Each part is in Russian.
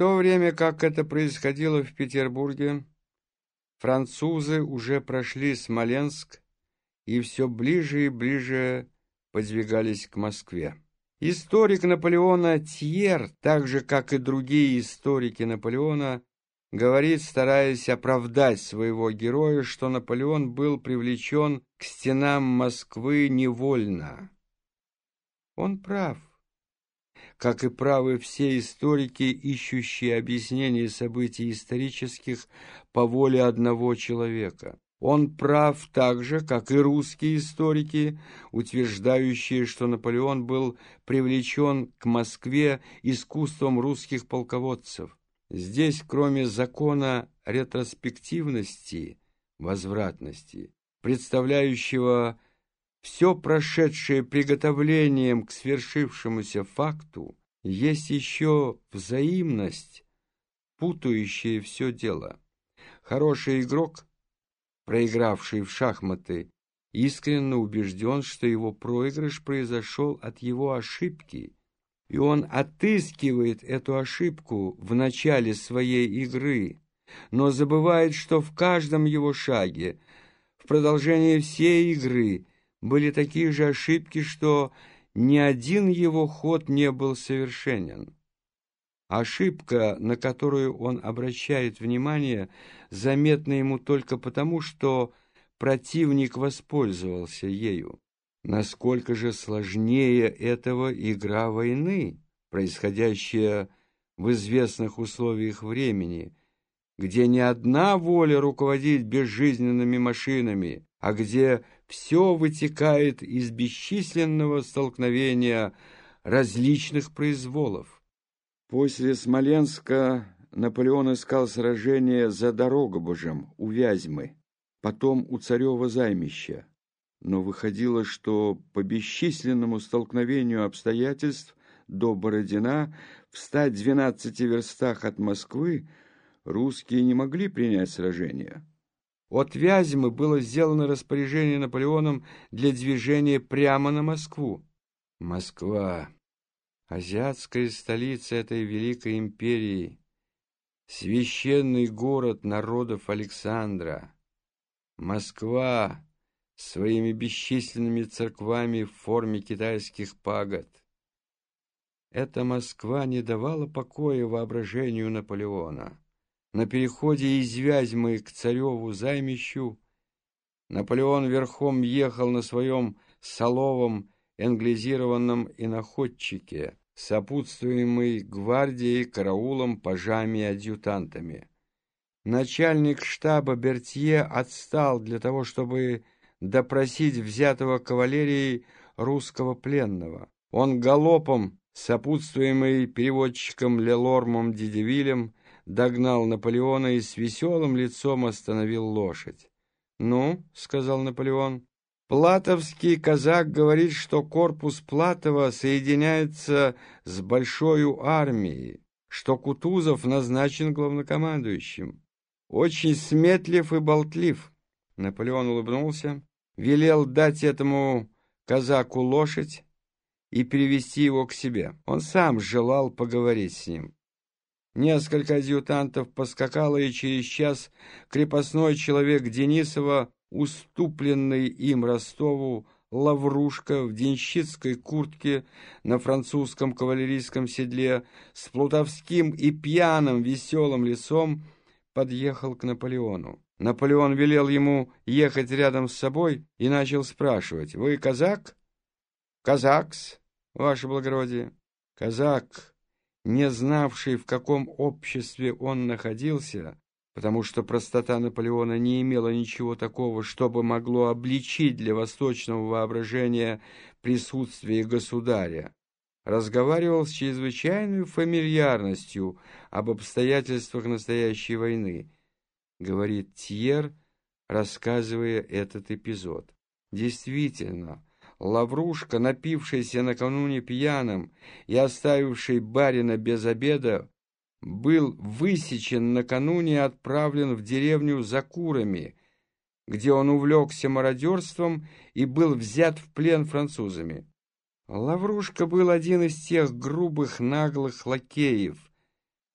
то время как это происходило в Петербурге, французы уже прошли Смоленск и все ближе и ближе подвигались к Москве. Историк Наполеона Тьер, так же, как и другие историки Наполеона, говорит, стараясь оправдать своего героя, что Наполеон был привлечен к стенам Москвы невольно. Он прав, как и правы все историки, ищущие объяснение событий исторических по воле одного человека. Он прав так же, как и русские историки, утверждающие, что Наполеон был привлечен к Москве искусством русских полководцев. Здесь, кроме закона ретроспективности, возвратности, представляющего все прошедшее приготовлением к свершившемуся факту, есть еще взаимность, путающая все дело. Хороший игрок, проигравший в шахматы, искренне убежден, что его проигрыш произошел от его ошибки – и он отыскивает эту ошибку в начале своей игры, но забывает, что в каждом его шаге, в продолжении всей игры, были такие же ошибки, что ни один его ход не был совершенен. Ошибка, на которую он обращает внимание, заметна ему только потому, что противник воспользовался ею. Насколько же сложнее этого игра войны, происходящая в известных условиях времени, где не одна воля руководить безжизненными машинами, а где все вытекает из бесчисленного столкновения различных произволов. После Смоленска Наполеон искал сражение за Дорогобужем у Вязьмы, потом у Царева займища но выходило, что по бесчисленному столкновению обстоятельств до Бородина в 112 верстах от Москвы русские не могли принять сражение. От Вязьмы было сделано распоряжение Наполеоном для движения прямо на Москву. Москва, азиатская столица этой великой империи, священный город народов Александра. Москва своими бесчисленными церквами в форме китайских пагод. Эта Москва не давала покоя воображению Наполеона. На переходе из Вязьмы к Цареву займищу Наполеон верхом ехал на своем соловом англизированном иноходчике, сопутствуемый гвардией, караулом, пажами и адъютантами. Начальник штаба Бертье отстал для того, чтобы допросить взятого кавалерией русского пленного. Он галопом, сопутствуемый переводчиком Лелормом Дидевилем, догнал Наполеона и с веселым лицом остановил лошадь. «Ну», — сказал Наполеон, — «платовский казак говорит, что корпус Платова соединяется с большой армией, что Кутузов назначен главнокомандующим. Очень сметлив и болтлив». Наполеон улыбнулся велел дать этому казаку лошадь и привести его к себе. Он сам желал поговорить с ним. Несколько адъютантов поскакало, и через час крепостной человек Денисова, уступленный им Ростову, Лаврушка в денщицкой куртке на французском кавалерийском седле с плутовским и пьяным веселым лицом подъехал к Наполеону. Наполеон велел ему ехать рядом с собой и начал спрашивать. «Вы казак?» «Казакс, ваше благородие». Казак, не знавший, в каком обществе он находился, потому что простота Наполеона не имела ничего такого, чтобы могло обличить для восточного воображения присутствие государя, разговаривал с чрезвычайной фамильярностью об обстоятельствах настоящей войны говорит Тьер, рассказывая этот эпизод. Действительно, Лаврушка, напившийся накануне пьяным и оставивший барина без обеда, был высечен накануне и отправлен в деревню за курами, где он увлекся мародерством и был взят в плен французами. Лаврушка был один из тех грубых наглых лакеев,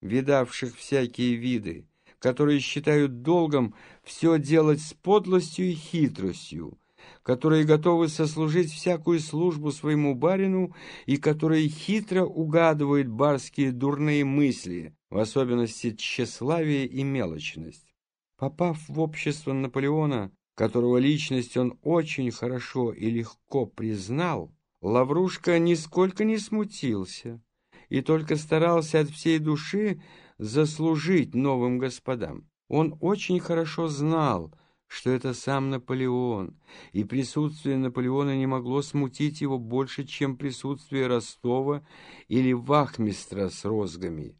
видавших всякие виды, которые считают долгом все делать с подлостью и хитростью, которые готовы сослужить всякую службу своему барину и которые хитро угадывают барские дурные мысли, в особенности тщеславие и мелочность. Попав в общество Наполеона, которого личность он очень хорошо и легко признал, Лаврушка нисколько не смутился и только старался от всей души заслужить новым господам. Он очень хорошо знал, что это сам Наполеон, и присутствие Наполеона не могло смутить его больше, чем присутствие Ростова или Вахмистра с розгами,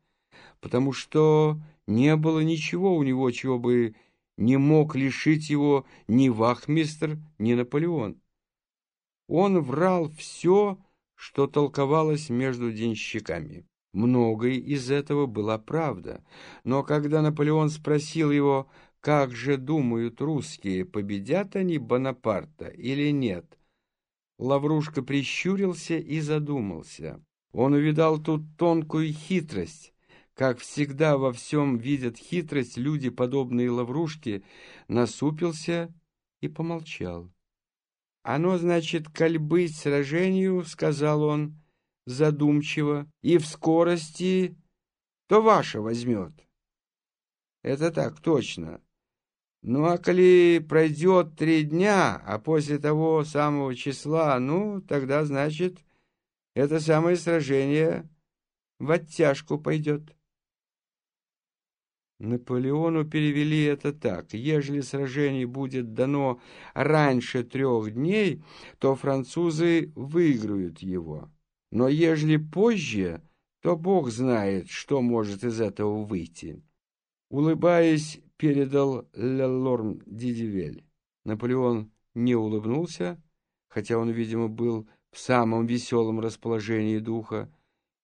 потому что не было ничего у него, чего бы не мог лишить его ни Вахмистр, ни Наполеон. Он врал все, что толковалось между денщиками. Многое из этого была правда, но когда Наполеон спросил его, как же думают русские, победят они Бонапарта или нет? Лаврушка прищурился и задумался. Он увидал тут тонкую хитрость. Как всегда во всем видят хитрость люди, подобные Лаврушке, насупился и помолчал. «Оно, значит, коль быть сражению, — сказал он задумчиво, — и в скорости, то ваше возьмет». «Это так, точно. Ну, а коли пройдет три дня, а после того самого числа, ну, тогда, значит, это самое сражение в оттяжку пойдет. Наполеону перевели это так. Ежели сражение будет дано раньше трех дней, то французы выиграют его. Но ежели позже, то Бог знает, что может из этого выйти. Улыбаясь, передал Лелорм Дидивель. Наполеон не улыбнулся, хотя он, видимо, был в самом веселом расположении духа,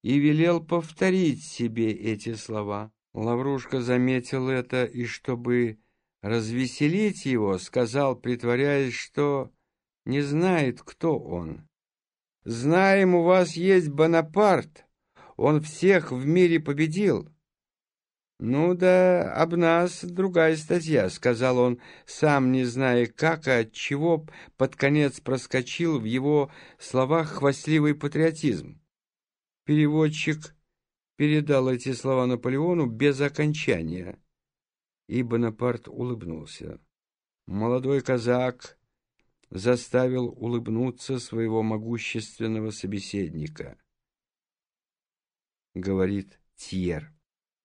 и велел повторить себе эти слова. Лаврушка заметил это и, чтобы развеселить его, сказал, притворяясь, что не знает, кто он. «Знаем, у вас есть Бонапарт. Он всех в мире победил. «Ну да, об нас другая статья», — сказал он, сам не зная как и от чего под конец проскочил в его словах хвастливый патриотизм. Переводчик передал эти слова Наполеону без окончания, и Бонапарт улыбнулся. Молодой казак заставил улыбнуться своего могущественного собеседника. Говорит Тьер.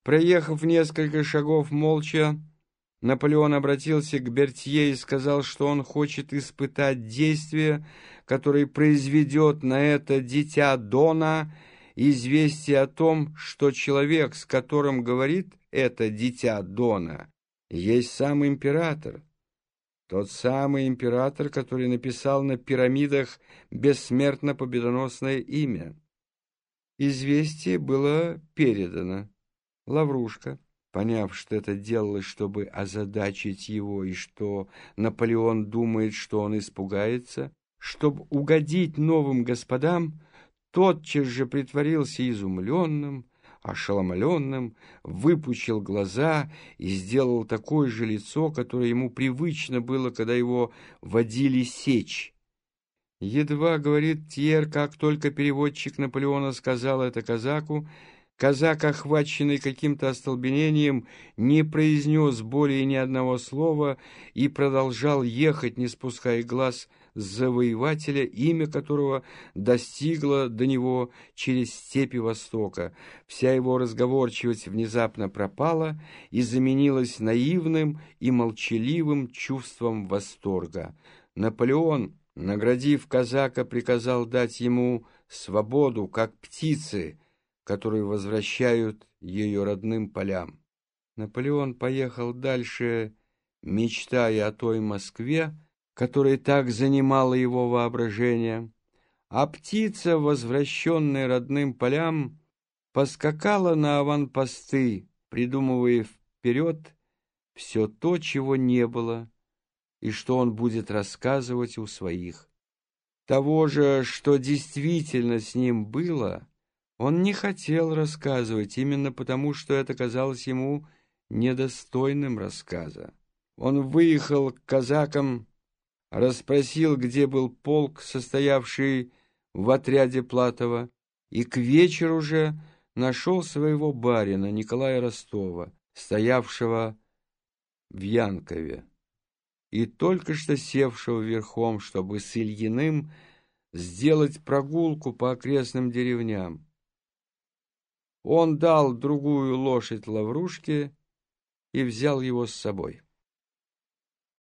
Проехав несколько шагов молча, Наполеон обратился к Бертье и сказал, что он хочет испытать действие, которое произведет на это дитя Дона известие о том, что человек, с которым говорит это дитя Дона, есть сам император. Тот самый император, который написал на пирамидах бессмертно победоносное имя. Известие было передано. Лаврушка, поняв, что это делалось, чтобы озадачить его, и что Наполеон думает, что он испугается, чтобы угодить новым господам, тотчас же притворился изумленным, ошеломленным, выпучил глаза и сделал такое же лицо, которое ему привычно было, когда его водили сечь. Едва, говорит Тьер, как только переводчик Наполеона сказал это казаку, Казак, охваченный каким-то остолбенением, не произнес более ни одного слова и продолжал ехать, не спуская глаз с завоевателя, имя которого достигло до него через степи Востока. Вся его разговорчивость внезапно пропала и заменилась наивным и молчаливым чувством восторга. Наполеон, наградив казака, приказал дать ему свободу, как птицы, которые возвращают ее родным полям. Наполеон поехал дальше, мечтая о той Москве, которая так занимала его воображение, а птица, возвращенная родным полям, поскакала на аванпосты, придумывая вперед все то, чего не было, и что он будет рассказывать у своих. Того же, что действительно с ним было, Он не хотел рассказывать, именно потому, что это казалось ему недостойным рассказа. Он выехал к казакам, расспросил, где был полк, состоявший в отряде Платова, и к вечеру же нашел своего барина Николая Ростова, стоявшего в Янкове, и только что севшего верхом, чтобы с Ильиным сделать прогулку по окрестным деревням. Он дал другую лошадь Лаврушке и взял его с собой.